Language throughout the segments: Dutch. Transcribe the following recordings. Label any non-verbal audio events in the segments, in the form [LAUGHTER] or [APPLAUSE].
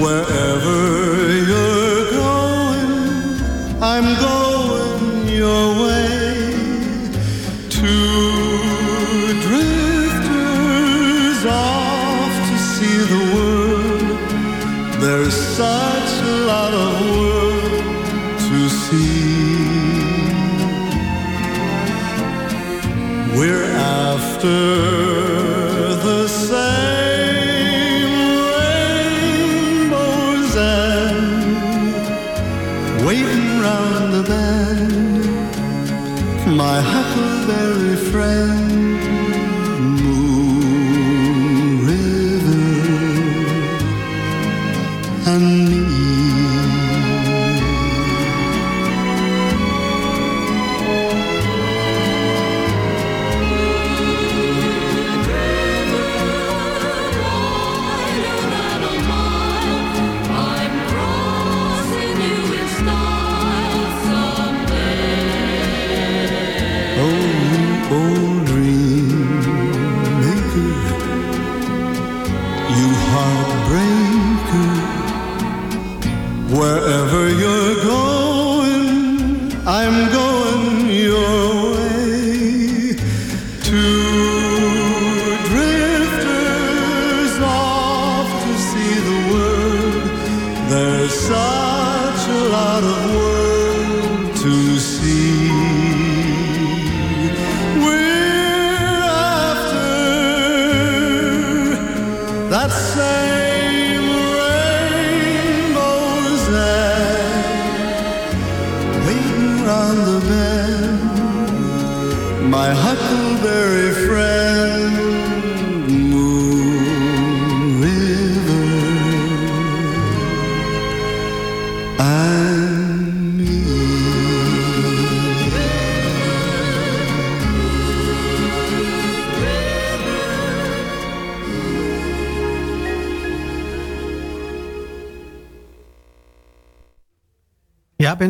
wherever you're going, I'm going your way. Two drifters off to see the world. There's such a lot of world to see. We're after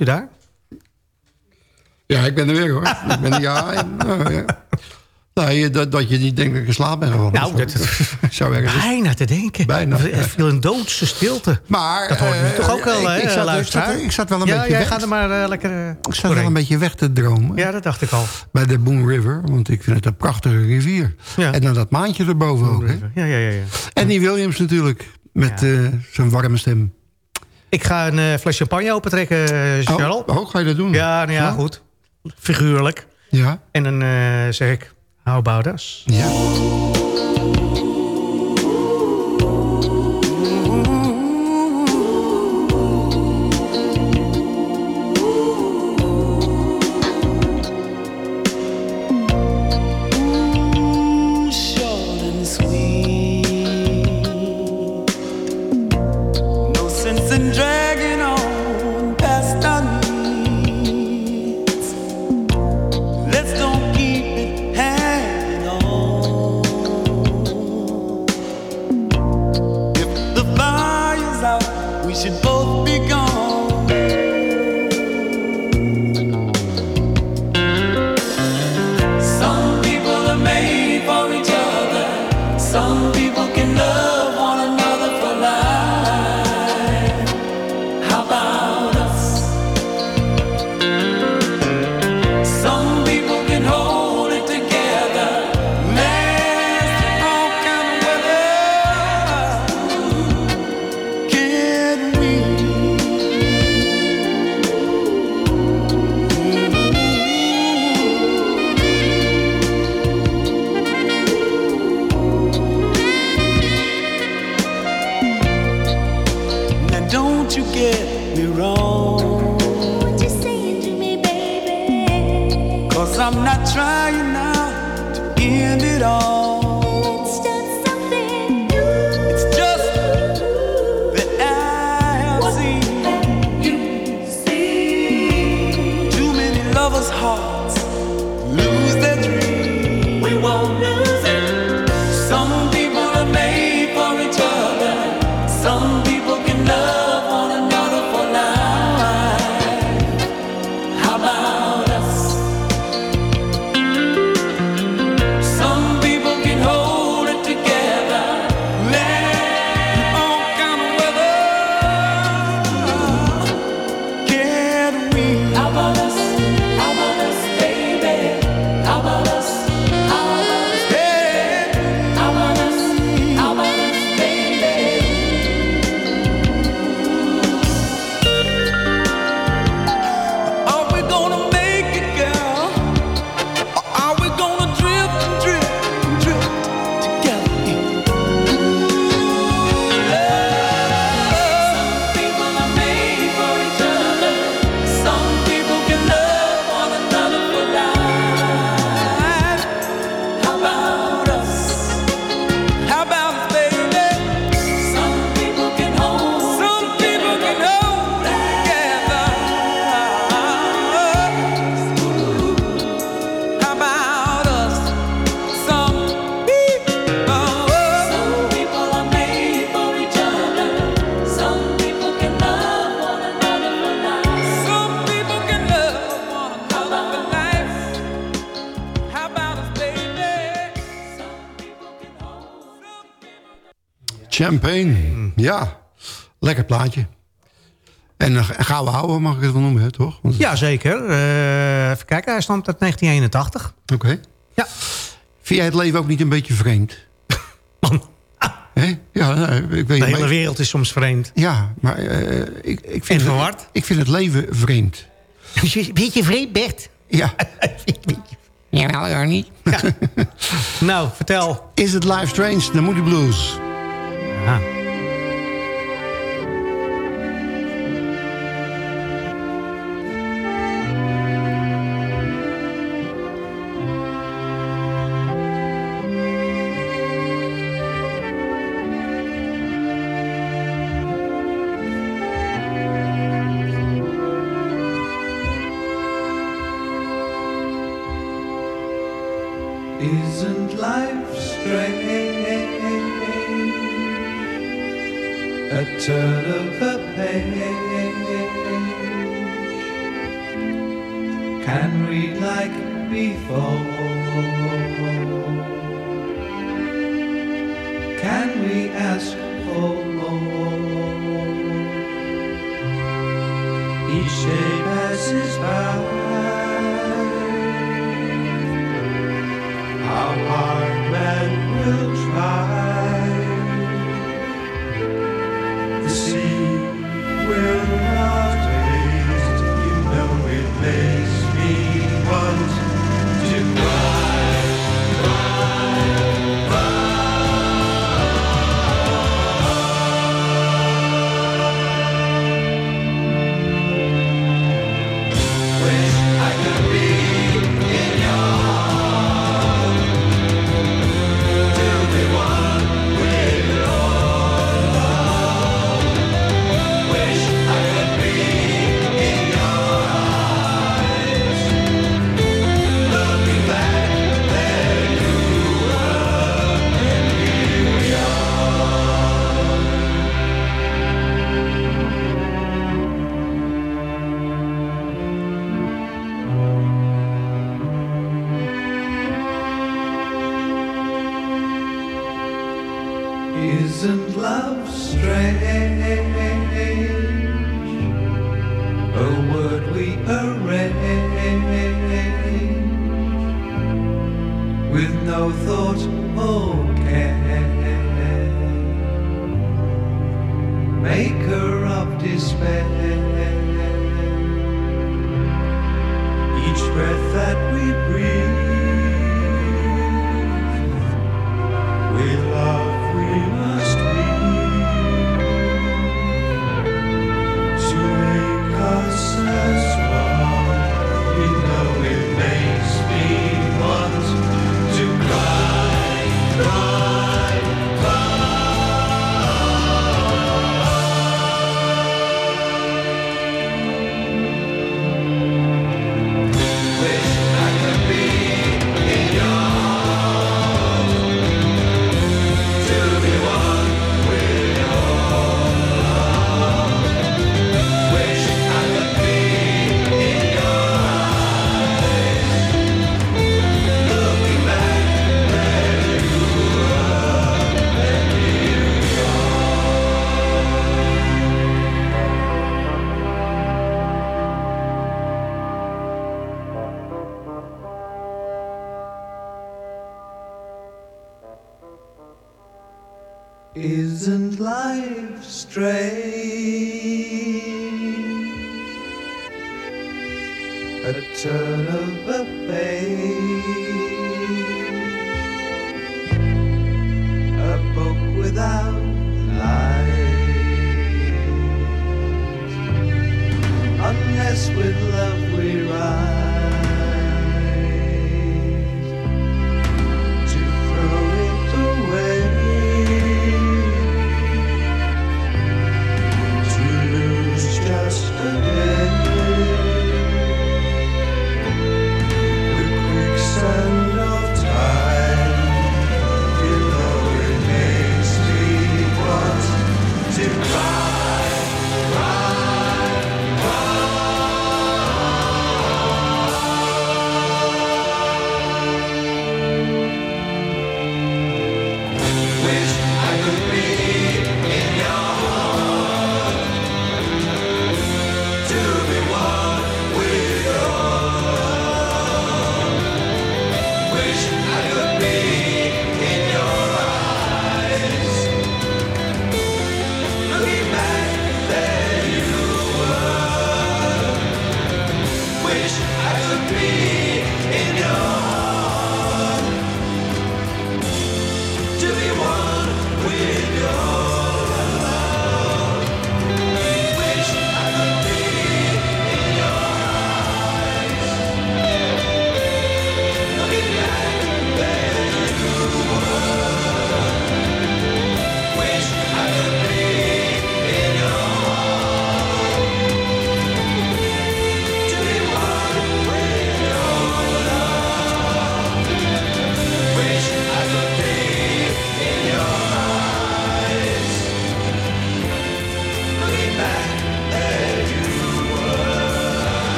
U daar? Ja, ik ben er weer hoor. [LAUGHS] ik ben, ja, ja, nou, ja. Nee, dat, dat je niet denkt dat ik in slaap ben gevallen. Nou, dat, Zou ergens- bijna te denken. Bijna, Er viel een doodse stilte. Maar, Dat hoort eh, toch ook wel, ik- hè, ik zat- ik luisteraar? zat- ik zat wel een ja, beetje jij weg. gaat er maar eh, lekker eh, Ik zat wel een beetje weg te dromen Ja, dat dacht ik al. bij de Boom River. Want ik vind het een prachtige rivier. Ja. En dan dat maantje erboven ook. Hè? Ja, ja, ja, ja. En die Williams natuurlijk. Met zijn warme stem. Ik ga een eh, fles champagne opentrekken, eh, Charles. Oh, oh, ga je dat doen? Ja, nou ja, goed. Figuurlijk. Ja. En dan eh, zeg ik, how about us? Ja. Mag ik het wel noemen, hè, toch? Want- Jazeker. Eh even kijken, hij stamt uit 1981. Oké. Ja. Vind jij het leven ook niet een beetje vreemd? [LAUGHS] Man, Hè? Ja, nee, ik weet de hele maar- wereld is soms vreemd. Ja, maar eh, ik, ik, vind En het, verward? ik vind het leven vreemd. [LAUGHS] Weet je vreemd, Bert? Ja. Jawel, [LAUGHS] ja niet. nou, vertel. Is het Life Strange, de Moody Blues? a turn of the page, a book without lies. Unless with love we rise.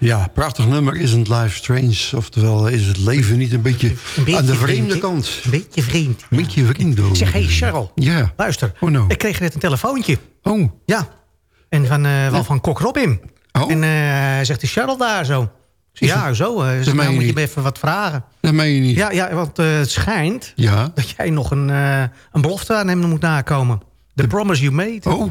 Ja, prachtig nummer. Isn't life strange? Oftewel, is het leven niet een beetje, Een beetje aan de vreemd, vreemde kant? Een beetje vreemd. Een beetje vreemdo. Zeg, hey Cheryl. Ja. Luister, Oh, nou. ik kreeg net een telefoontje. Oh, Ja. En van, eh, wel van Kok Robin. Oh. En eh zegt de Cheryl daar zo. Is Ja, zo. eh, zeg, meen nou moet je me even wat vragen. dat meen je niet. Ja, ja want eh, het schijnt Ja. dat jij nog een, eh, een belofte aan hem moet nakomen. The promise you made. Oh.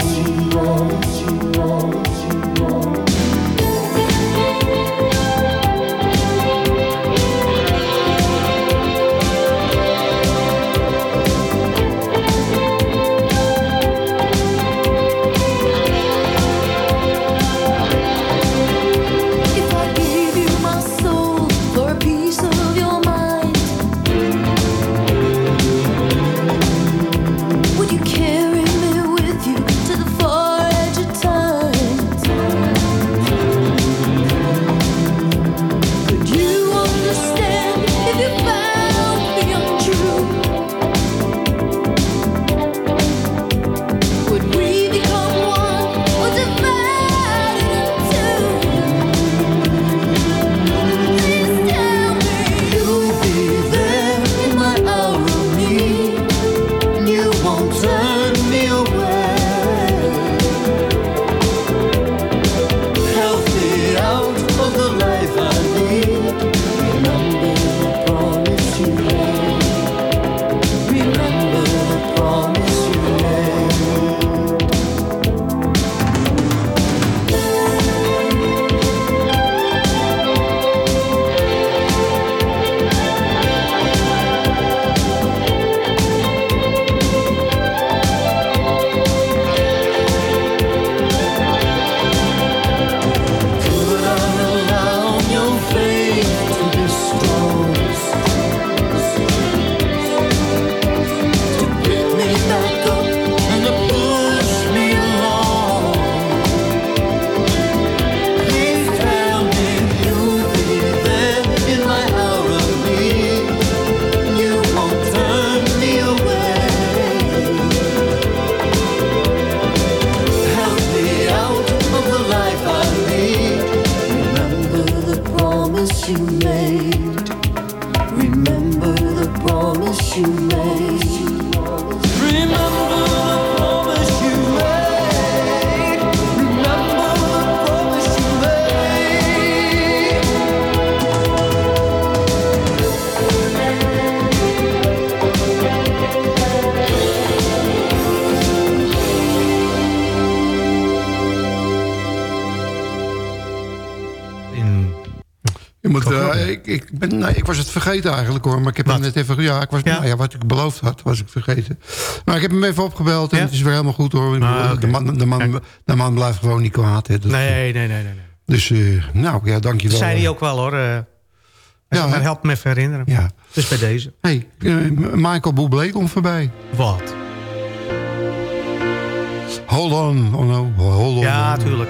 vergeten eigenlijk hoor. Maar ik heb hem net even... Ja, ik was, Ja? Nou ja, wat ik beloofd had, was ik vergeten. Maar ik heb hem even opgebeld en Ja? het is weer helemaal goed hoor. Ah, de, man, de, man, de man blijft gewoon niet kwaad. Hè. Dat- nee, nee, nee, nee. nee. Dus, eh, nou ja, dankjewel. Dat zei hij ook wel hoor. eh. Hij Ja, maar hè? help me even herinneren. Ja. Dus bij deze. Hey, eh, Michael Bublé komt voorbij. Wat? Hold on, oh no, hold on. Ja, tuurlijk.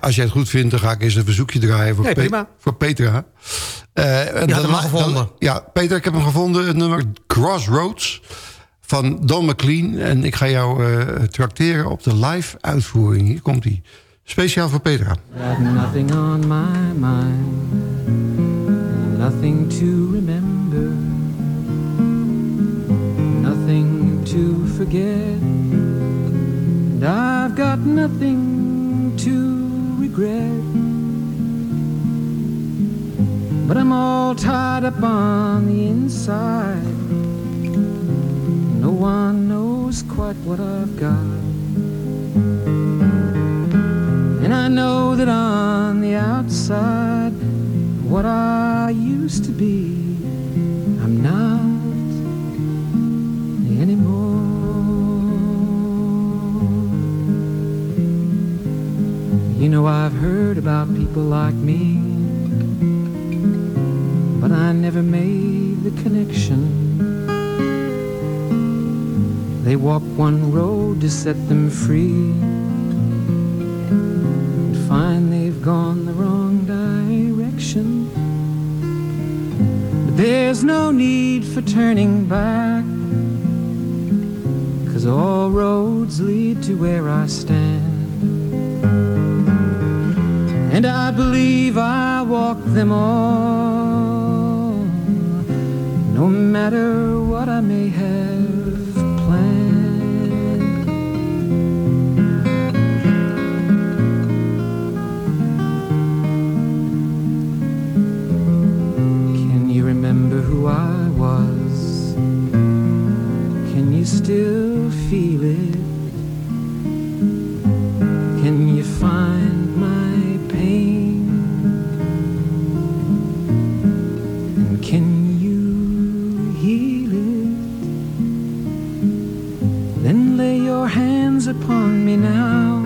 als jij het goed vindt, dan ga ik eens een verzoekje draaien voor, Nee, Pe- prima. voor Petra. Eh, en dan- hem al gevonden. dan- ja, Peter, ik heb hem gevonden. Het nummer Crossroads van Don McLean. En ik ga jou eh trakteren op de live uitvoering. Hier komt hij. Speciaal voor Petra. Nothing on my mind, nothing to remember, I'm all tied up on the inside. No one knows quite what I've got. And I know that on the outside, what I used to be, I'm not anymore. You know, I've heard about people like me, but I never made the connection. They walk one road to set them free and find they've gone the wrong direction. But there's no need for turning back. Cause all roads lead to where I stand. And I believe I walk them all, no matter what I may have upon me now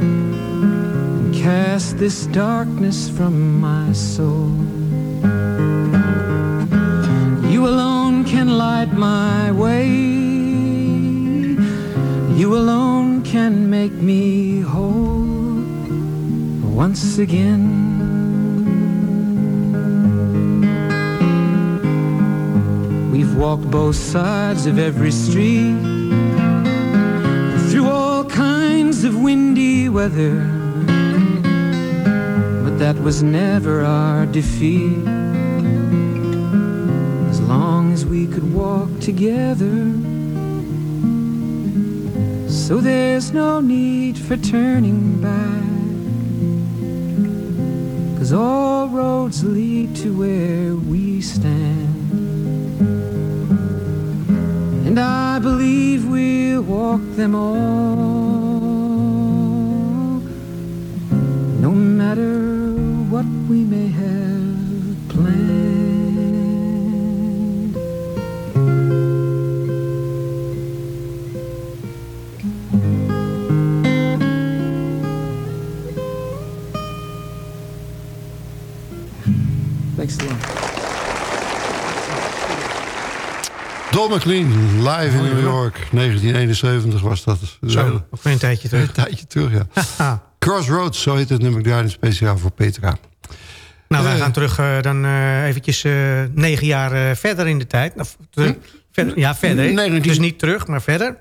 and cast this darkness from my soul. You alone can light my way. You alone can make me whole once again. We've walked both sides of every street weather, but that was never our defeat as long as we could walk together. So there's no need for turning back. Cause all roads lead to where we stand. And I believe we'll walk them all. Matter what we may have planned. Thanks a lot. Don McLean, live in New York. 1971 was dat. Zo, nog een tijdje terug. Een tijdje terug, ja. [LAUGHS] Crossroads, zo heet het nummer daar speciaal voor Petra. Nou, wij Eh. gaan terug eh, dan eh, eventjes negen jaar verder in de tijd. Of, verder, ja, verder. 19 Dus niet terug, maar verder.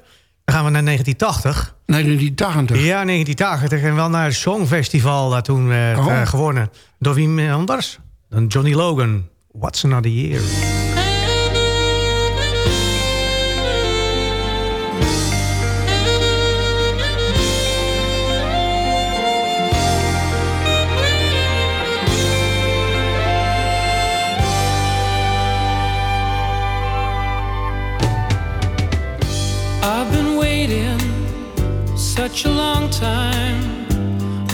Dan gaan we naar 1980. 1980. Ja, 1980. En wel naar het Songfestival daar toen eh, Oh. gewonnen. Door wie anders? Dan Johnny Logan. What's Another Year.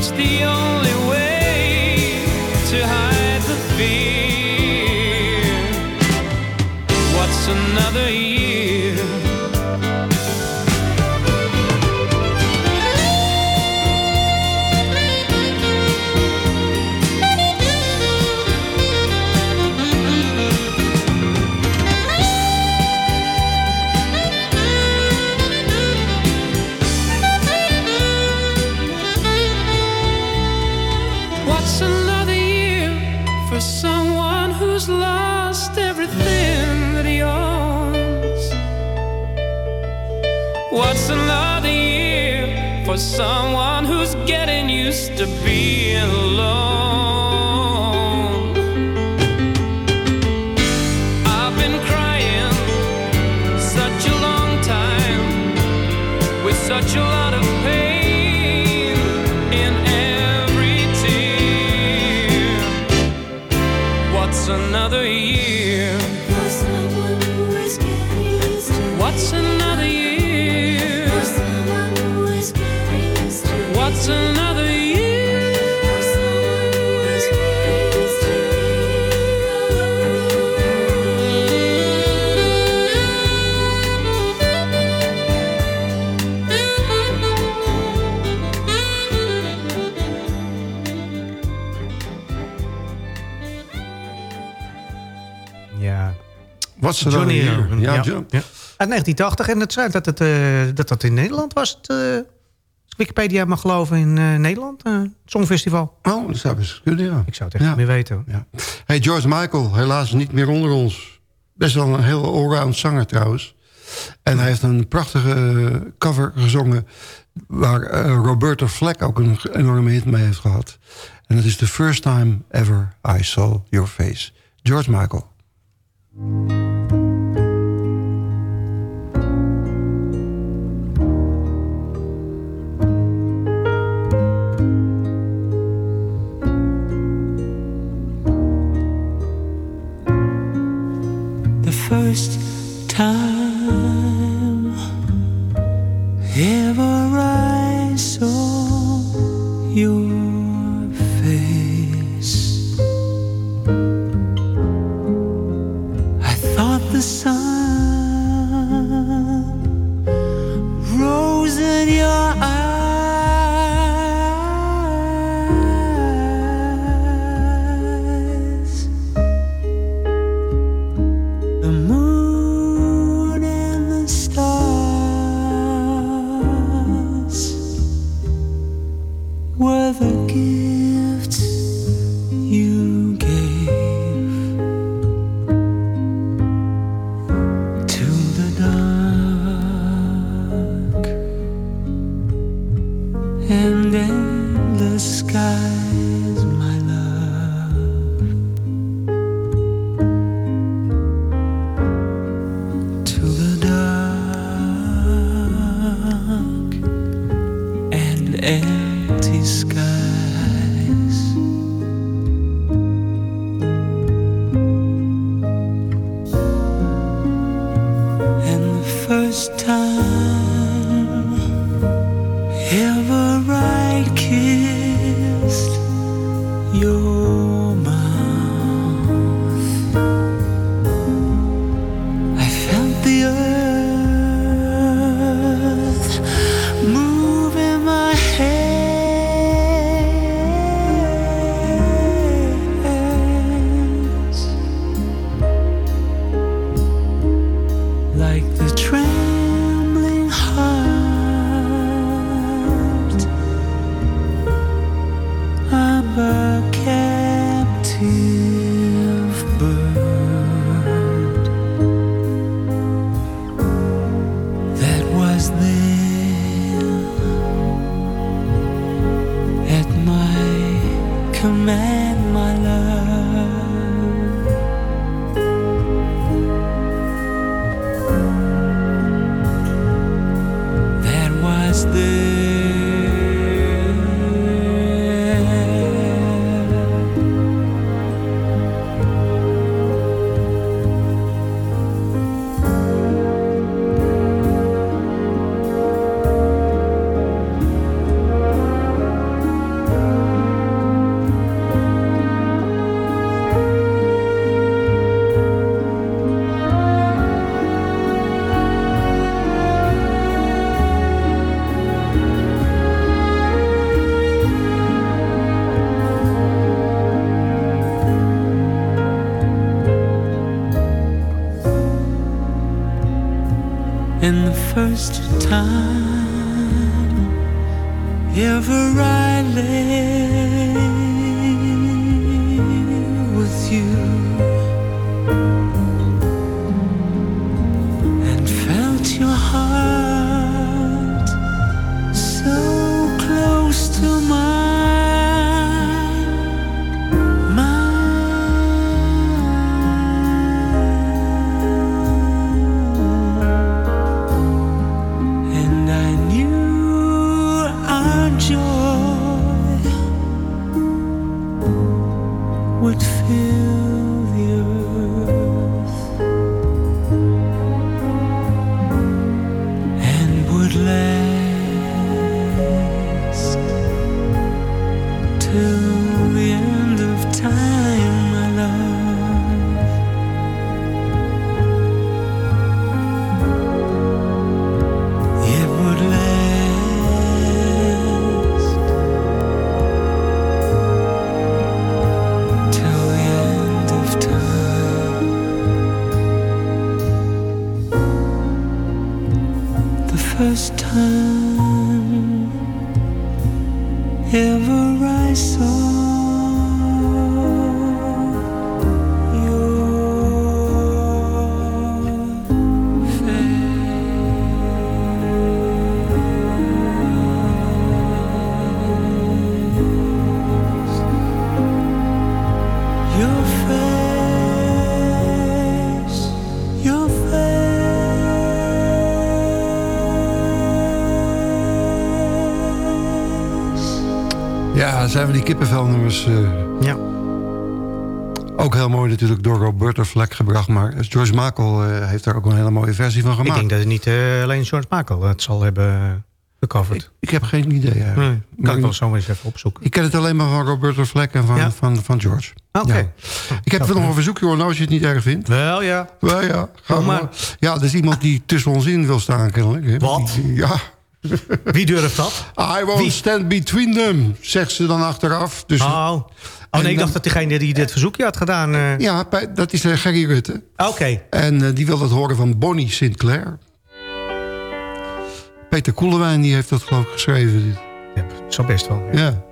It's the What's another year for someone who's getting used to being alone? Ja, ja. Ja. Uit 1980 en het schijnt dat het, eh, dat dat in Nederland was. Het, eh, Wikipedia mag geloven in eh, Nederland. het Songfestival. Oh, dat zou best kunnen, ja. Ik zou het echt niet meer weten. Ja. Hey, George Michael, helaas niet meer onder ons. Best wel een heel allround zanger trouwens. En hij heeft een prachtige cover gezongen... waar Roberta Flack ook een enorme hit mee heeft gehad. En dat is The First Time Ever I Saw Your Face. George Michael. First time. Ever I time zijn we die kippenvelnummers... eh, Ja. Ook heel mooi natuurlijk door Roberta Fleck gebracht. Maar George Michael eh, heeft daar ook een hele mooie versie van Ik gemaakt. denk dat het niet eh, alleen George Michael het zal hebben gecoverd. Ik heb geen idee eigenlijk. Nee, kan Maar ik wel zo eens even opzoeken. Ik ken het alleen maar van Roberta Fleck en van, Ja. van, van George. Oké. Ja. Ik heb nog een verzoekje hoor, nou als je het niet erg vindt. Wel ja. Wel ja, ga maar. maar. Ja, er is iemand die tussen ons in wil staan kennelijk. hè. Wat? Die- Ja. Wie durft dat? I won't Wie? stand between them, zegt ze dan achteraf. Dus, Oh, oh nee, ik dacht dat degene die dit verzoekje had gedaan... eh, Ja, dat is eh, Gerry Rutte. Oké. En eh, die wil dat horen van Bonnie Sinclair. Peter Koelewijn die heeft dat geloof ik geschreven. dit. Ja, zo best wel. ja. Ja.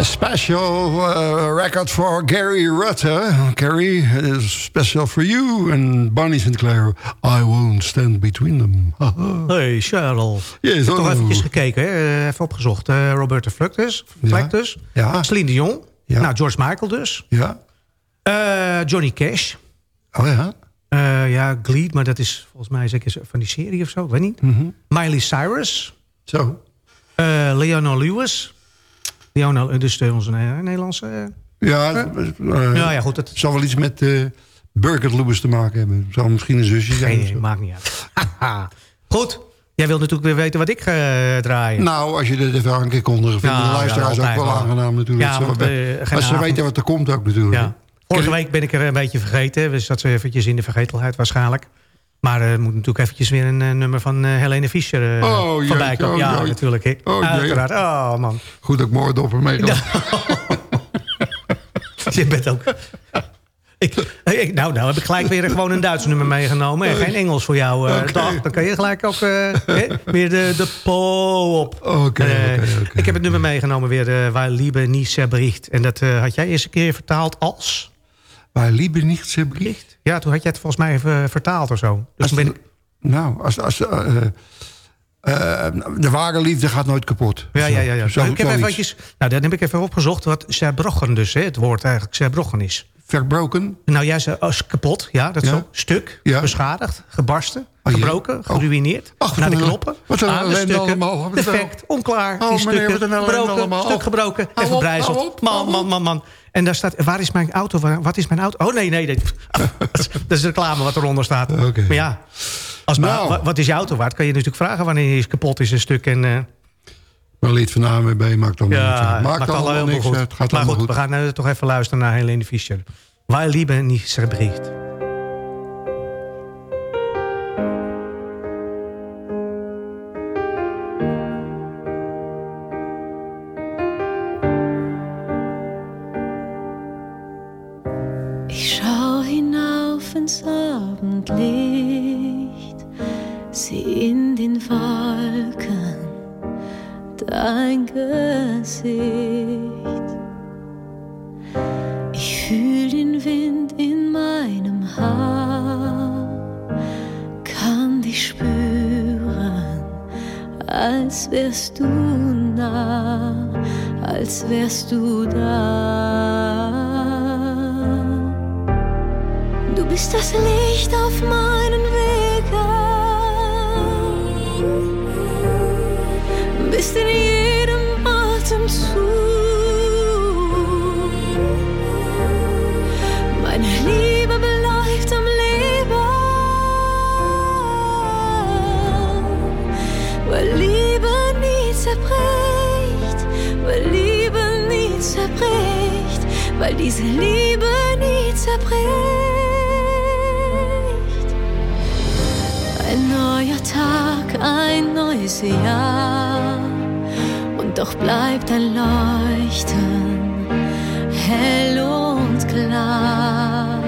A special uh, record for Gary Rutte. Gary, is special for you and Bonnie Sinclair. I won't stand between them. Hey, Cheryl. Yes, ik heb toch hallo. eventjes gekeken, hè? eh, even opgezocht. Roberta Fleck dus. Fleck dus. Ja. Celine Dion. Ja. Nou, George Michael dus. Ja. Eh, Johnny Cash. Oh ja. Eh, ja, Glee, maar dat is volgens mij zeker van die serie of zo. Ik weet niet. Mhm. Miley Cyrus. Zo. Eh Leona Lewis. Leona, dus de, onze Ne- Nederlandse... eh, Ja, eh, ja, ja, goed. Het zal wel iets met Burkert Lewis te maken hebben. Zal misschien een zusje zijn. zo. maakt niet uit. goed. Jij wilt natuurlijk weer weten wat ik ga draaien. Nou, als je dit even aan kan kondigen, vinden Nou, de luisteraars ja, ook wel aangenaam natuurlijk. Ja, want, eh, als ze avond. weten wat er komt ook natuurlijk. Ja. Vorige week ben ik er een beetje vergeten. Dus dat ze eventjes in de vergetelheid waarschijnlijk. Maar er moet natuurlijk eventjes weer een eh, nummer van eh, Helene Fischer eh, Oh, voorbij komen. oh, ja, natuurlijk. hè. Oh. Uiteraard. Oh, man. Goed dat ik morgen dopper meegenomen. [LAUGHS] Je bent ook... Ik, ik- nou, nou heb ik gelijk weer gewoon een Duits nummer meegenomen. En geen Engels voor jou. eh. Dag, dan kan je gelijk ook eh, weer de, de po op. Oké, Eh, oké, oké. Ik heb het nummer meegenomen weer. eh Waar Liebe niet zerbericht. En dat eh, had jij eerst een keer vertaald als... Waar Liebe niet ze bericht. Ja, toen had jij het volgens mij even vertaald of zo. Dus toen ben ik... Nou, als, als, eh, eh, de ware liefde gaat nooit kapot. Ja, ja, ja. ja. Zo, ik heb zoiets. eventjes, nou, dan heb ik even opgezocht wat zerbrochen dus, hè, het woord eigenlijk zerbrochen is. Verbroken. Nou, jij zei als kapot, ja, dat is Ja. zo. Stuk, Ja. beschadigd, gebarsten, Oh, gebroken, Oh. geruineerd. Ach, naar de knoppen. wat aan de stukken, allemaal. Defect, onklaar, Oh, meneer, stukken, een gebroken, allemaal. stuk gebroken en verbrijzeld. man, man, man, man. En daar staat, waar is mijn auto? Waar- Wat is mijn auto? Oh, nee, nee. nee. [LAUGHS] dat is reclame wat eronder staat. Maar ja, als Nou. wa- wat is je auto waard? Kan je natuurlijk vragen wanneer hij kapot is, een stuk. En, eh, Maar lid van ANWB maakt allemaal ja, uit. Maakt maakt allemaal helemaal niks goed. Het gaat maar allemaal goed, goed. we gaan nu toch even luisteren naar Helene Fischer. Waar Liebe niet zerbericht. Neues Jahr. Und doch bleibt ein Leuchten hell und klar.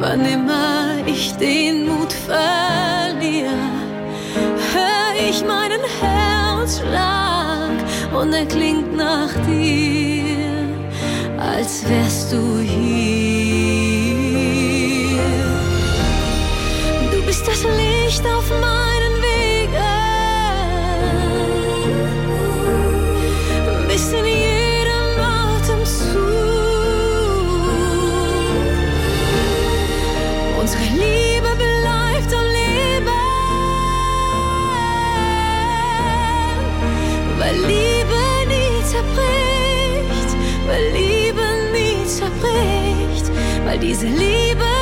Wann immer ich den Mut verliere, hör ich meinen Herzschlag und er klingt nach dir, als wärst du hier. Du bist das Licht auf meinen Unsere Liebe bleibt am Leben, weil Liebe nie zerbricht, weil Liebe nie zerbricht, weil diese Liebe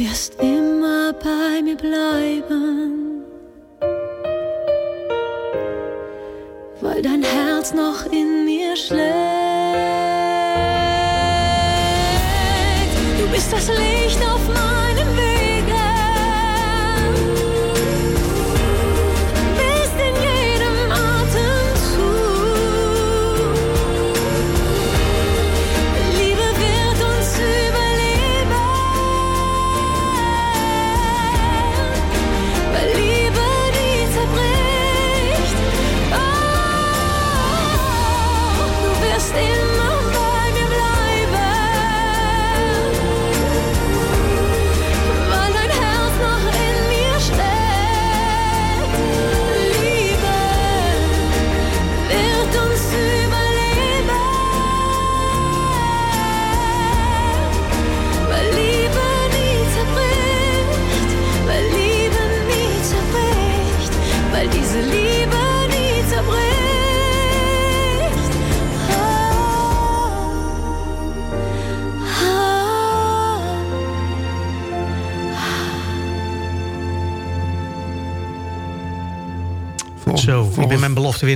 wirst immer bei mir bleiben, weil dein Herz noch in mir schlägt.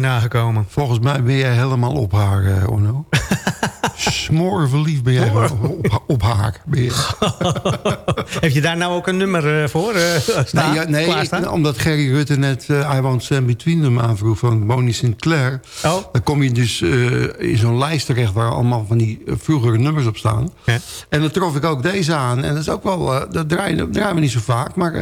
Weer nagekomen. volgens mij ben jij helemaal op haar, eh, Onno. [LAUGHS] Smoor verliefd ben jij op, op haar. Ben je. [LAUGHS] Heb je daar nou ook een nummer eh, voor staan? Nee, ja, nee ik- omdat Gerry Rutte net eh I Won't Stand Between Them aanvroeg van Bonnie Sinclair. Oh. Dan kom je dus in zo'n lijst terecht waar allemaal van die vroegere nummers op staan. Ja. En dan trof ik ook deze aan. En dat is ook wel, dat draaien, draaien we niet zo vaak. Maar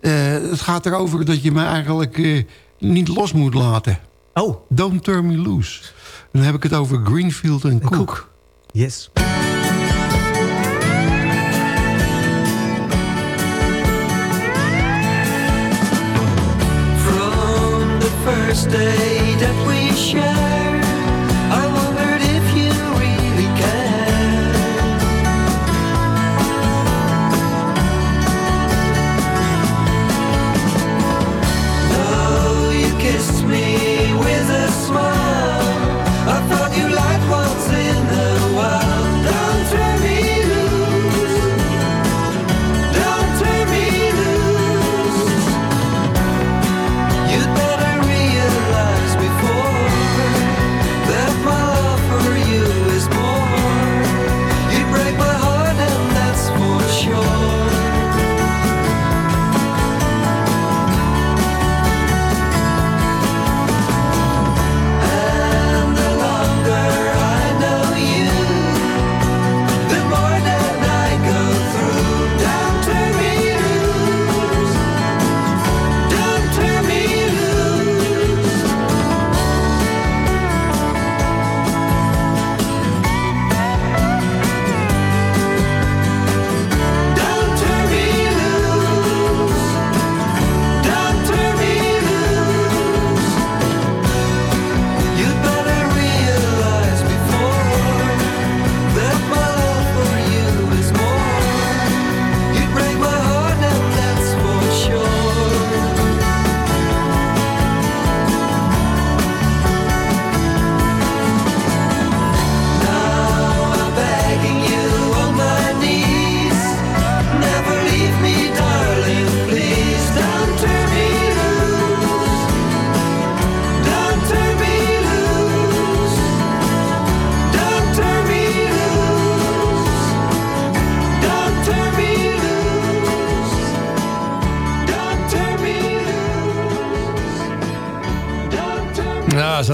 het gaat erover dat je me eigenlijk niet los moet laten. Oh, Don't turn me loose. Dan heb ik het over Greenfield en Cook. Cook. Yes. From the first day that we shared,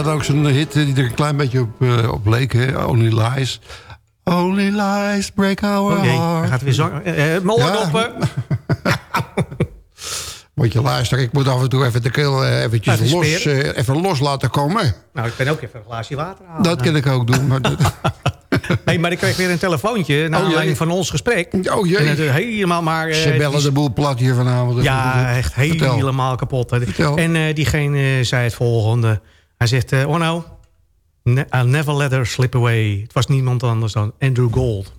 had ook zo'n hit eh, die er een klein beetje op, eh, op leek. Hè? Only Lies. Only Lies break our jee, heart. hij gaat weer zo. eh eh, oordoppen. [LAUGHS] Moet je luisteren, ik moet af en toe even de keel eh, eventjes Even los, eh, even los laten komen. Nou, ik ben ook even een glaasje water halen. Dat kan ik ook doen. Maar dat, [LAUGHS] Hey, maar ik kreeg weer een telefoontje naar Oh, aanleiding van ons gesprek. oh jee. En het helemaal maar... eh, Ze bellen die- de boel plat hier vanavond. Ja, echt Vertel. helemaal kapot. Vertel. En eh, diegene zei het volgende. Hij zegt, eh Orno, ne- I'll never let her slip away. Het was niemand anders dan Andrew Gold.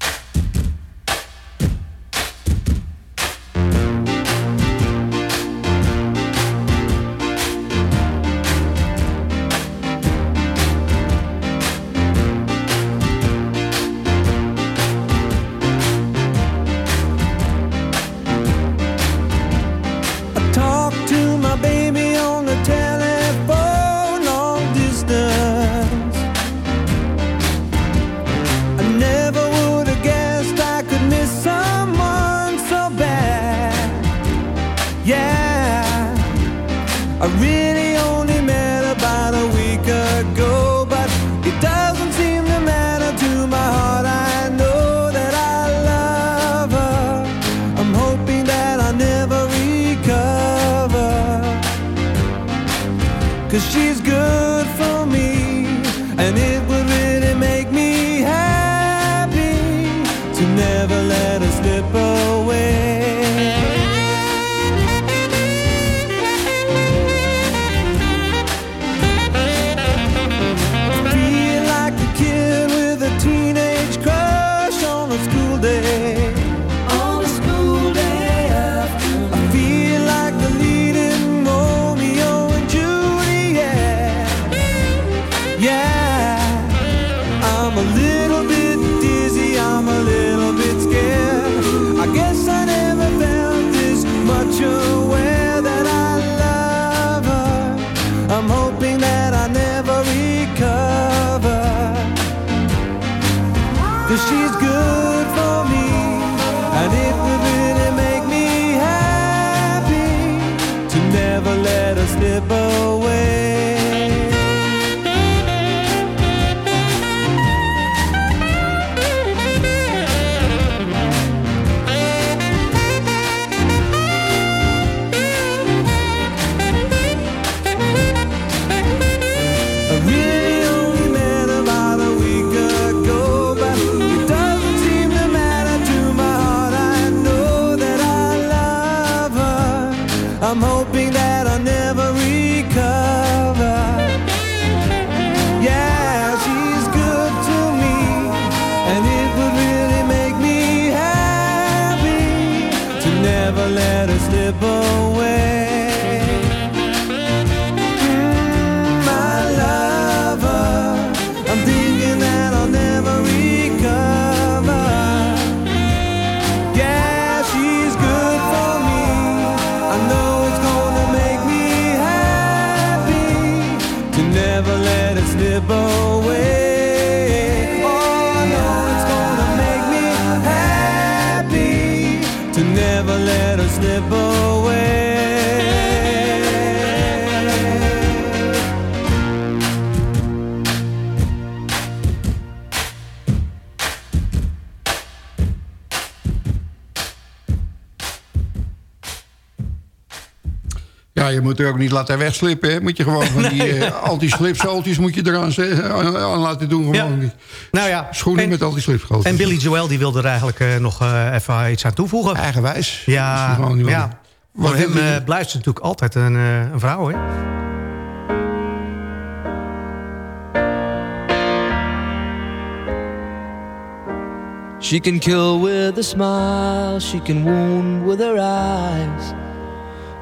Ja, je moet er ook niet laten wegslippen. Hè? Moet je gewoon van die eh, anti-slipzooltjes moet je eraan ze- aan, aan laten doen. Gewoon die Nou ja, schoenen en- met anti-slipzooltjes. En Billy Joel die wilde er eigenlijk eh, nog eh, even iets aan toevoegen. Eigenwijs. Ja, die gewoon niet ja. Voor hem eh, blijft ze natuurlijk altijd een, eh, een vrouw, hè? She can kill with a smile, she can wound with her eyes,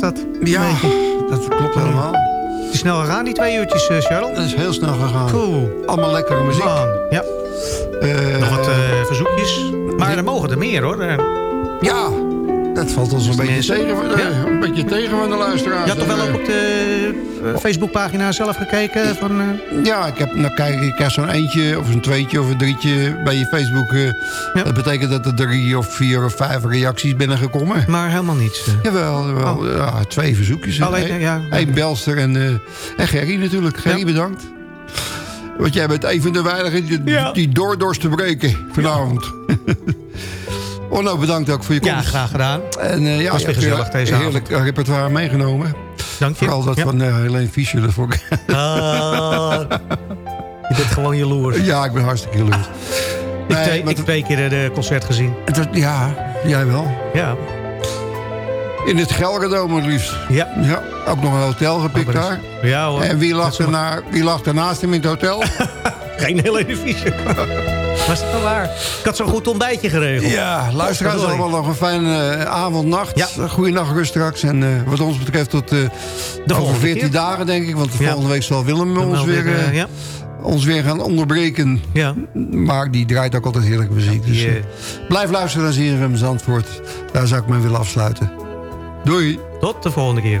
Was dat. Ja, dat klopt helemaal. Het is snel gegaan, die twee uurtjes, Charles. Dat is heel snel gegaan. Cool. Allemaal lekkere muziek. Man, ja. Eh, Nog wat eh, verzoekjes. Maar er mogen er meer, hoor. Ja, dat valt ons een beetje, tegen, van- eh, een beetje tegen van de luisteraars. Je had toch wel ook op de eh, Facebookpagina zelf gekeken? Van, eh, Ja, ik heb, nou kijk, ik krijg zo'n eentje of zo'n tweetje of een drietje bij je Facebook. eh, Dat betekent dat er drie of vier of vijf reacties binnengekomen. maar helemaal niets. eh. Jawel, jawel ja, twee verzoekjes. Alleen, Eén- ja. één belster en, eh, en Gerry natuurlijk. Gerry, bedankt. Want jij bent een van de weinigen die, Ja. die doordorst te breken vanavond. Onno, bedankt ook voor je komst. Ja, graag gedaan. En, eh, ja, Was weer hebt gezellig deze heerlijk repertoire meegenomen. Dank je. Vooral dat Ja. van uh, Helene Fischer. Dat vond ik... Ah, je bent gewoon jaloers. ja, ik ben hartstikke jaloers. Nee, maar ik heb twee keer de concert gezien. het was- ja, jij wel. Ja. In het Gelredome het liefst. Ja. ja. Ook nog een hotel gepikt daar. Ja hoor. En wie lag, er na, wie lag er naast hem in het hotel? [LAUGHS] Geen hele Fischer. [LAUGHS] Was dat wel waar? Ik had zo'n goed ontbijtje geregeld. Ja, luisteraars allemaal nog een fijne eh, avond, nacht. Ja. Goeie rust straks. En eh, wat ons betreft tot eh, over volgende 14 keer. dagen, denk ik. Want Ja. volgende week zal Willem Dan ons weer, ja. ons weer gaan onderbreken. Ja. Maar die draait ook altijd heerlijke muziek. Dus, blijf luisteren naar ZFM Zandvoort. Daar zou ik mee willen afsluiten. Doei. Tot de volgende keer.